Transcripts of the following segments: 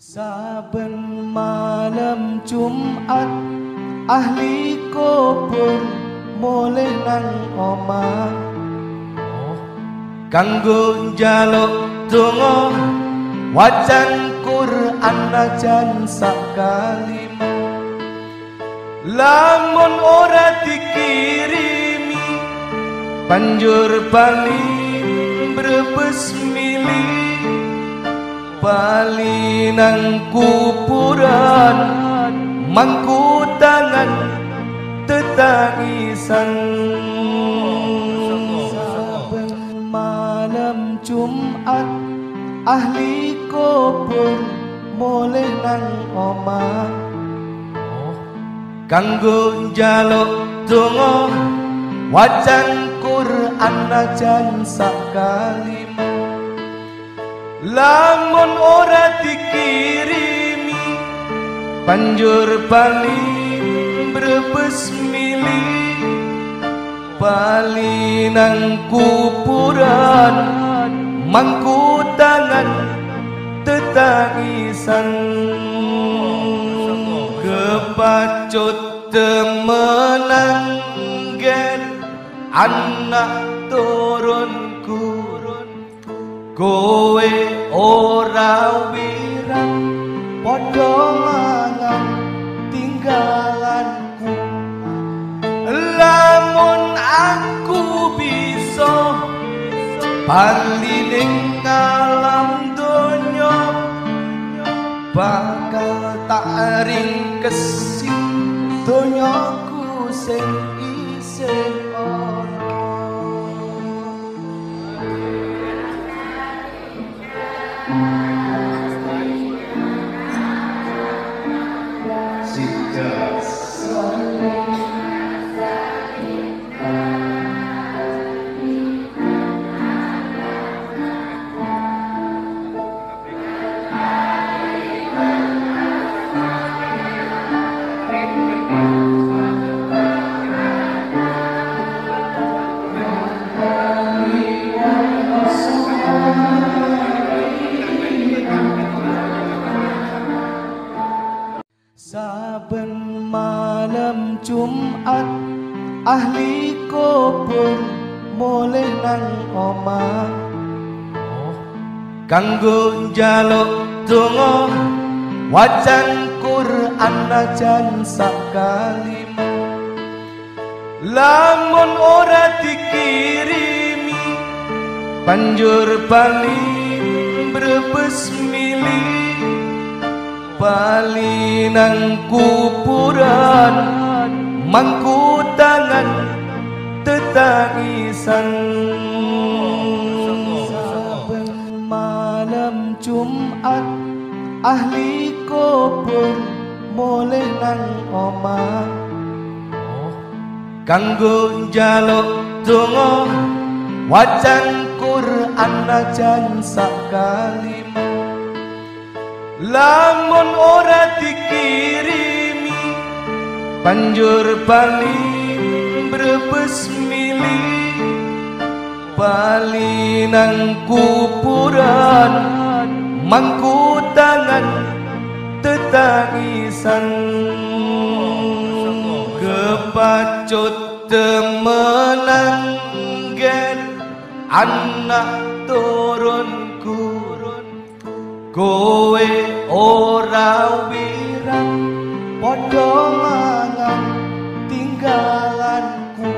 Saben malam Jumat ahli kubur mulai nang omah. Kanggo njaluk donga wajan Quran najan sakalima lamun ora dikirimi banjur bali brebes milih Bali nang kuburan Mangku tangan tetangisan Saben malam Jumat Ahli kubur mulai nang omah Kanggo njaluk donga wajan Quran najan sakali Lamun ora dikirimi Banjur bali brebes milih Bali nang Mangku tangan tetangisan Kepacut temenang Anak turunku Kowe ora wirang padha mangan tinggalanku. Lamun aku bisa bali ning alam donya bakal tak ringkesi donyaku sing isih Saben malam Jumat ahli kubur mulai nang omah. Kanggo njaluk donga wajan Quran najan sakalima lamun ora dikirimi banjur bali brebes milih Bali nang kuburan Mangku tangan tetangisan Saben malam Jumat Ahli kubur mulai nang omah Kanggo njaluk donga wajan Quran najan sakalima Lamun ora dikirimi Banjur bali brebes milih Bali nang kuburan Mangku tangan tetangisan Kepacut temenang gen. Anak turunku Kowe ora wirang padha mangan tinggalanku.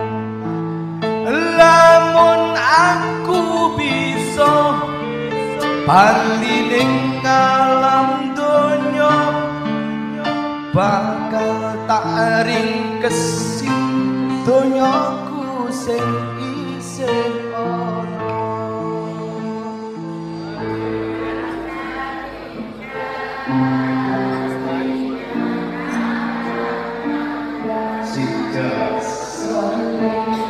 Lamun aku bisa bali ning alam donya bakal tak ringkesi donyaku sing isih Yes.